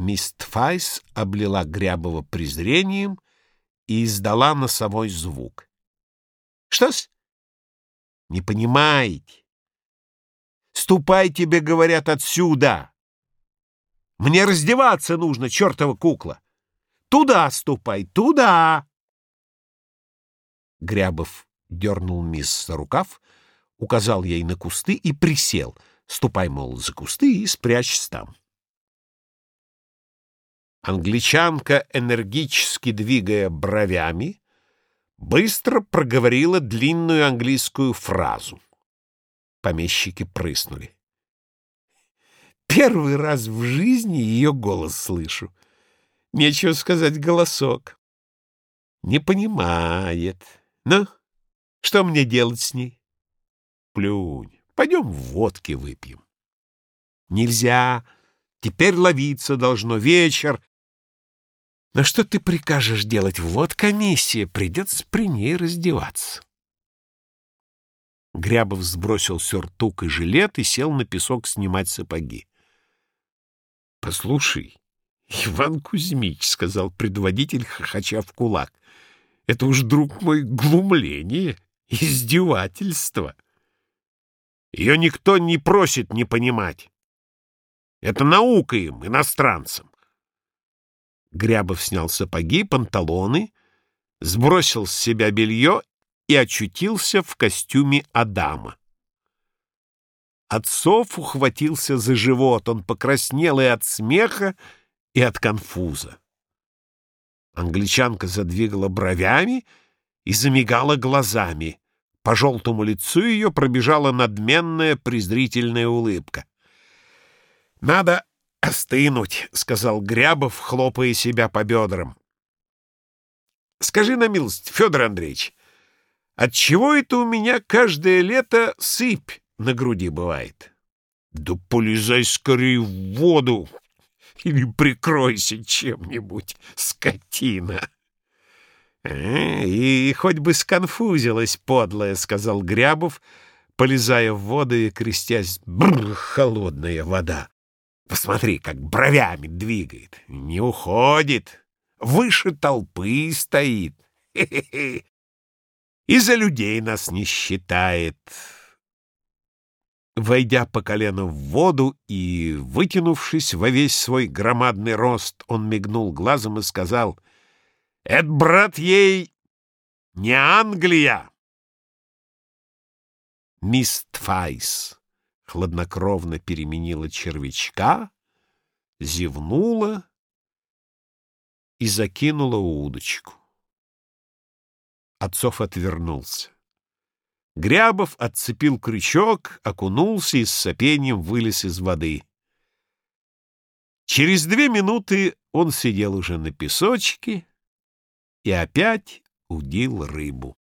Мисс Тфайс облила Грябова презрением и издала носовой звук. «Что-с? Не понимаете? Ступай, тебе говорят, отсюда! Мне раздеваться нужно, чертова кукла! Туда ступай, туда!» Грябов дернул мисс за рукав, указал ей на кусты и присел. Ступай, мол, за кусты и спрячься там. Англичанка, энергически двигая бровями, быстро проговорила длинную английскую фразу. Помещики прыснули. Первый раз в жизни ее голос слышу. Нечего сказать голосок. Не понимает. Ну, что мне делать с ней? Плюнь. Пойдем водки выпьем. Нельзя. Теперь ловиться должно. Вечер. Но что ты прикажешь делать? Вот комиссия. Придется при ней раздеваться. Грябов сбросил сюртук и жилет и сел на песок снимать сапоги. — Послушай, Иван Кузьмич, — сказал предводитель, хохоча в кулак, — это уж, друг мой, глумление, издевательство. Ее никто не просит не понимать. Это наука им, иностранцам. Грябов снял сапоги, панталоны, сбросил с себя белье и очутился в костюме Адама. Отцов ухватился за живот, он покраснел и от смеха, и от конфуза. Англичанка задвигала бровями и замигала глазами. По желтому лицу ее пробежала надменная презрительная улыбка. «Надо остынуть», — сказал Грябов, хлопая себя по бедрам. «Скажи на милость, Федор Андреевич, отчего это у меня каждое лето сыпь на груди бывает?» «Да полезай скорее в воду или прикройся чем-нибудь, скотина!» «Э, «И хоть бы сконфузилась, подлая», — сказал Грябов, полезая в воду и крестясь. «Бррр, холодная вода! Посмотри, как бровями двигает. Не уходит. Выше толпы стоит. Хе -хе -хе. И за людей нас не считает». Войдя по колено в воду и вытянувшись во весь свой громадный рост, он мигнул глазом и сказал — это, брат, ей не Англия. Мисс Тфайс хладнокровно переменила червячка, зевнула и закинула удочку. Отцов отвернулся. Грябов отцепил крючок, окунулся и с сопением вылез из воды. Через две минуты он сидел уже на песочке, и опять удил рыбу.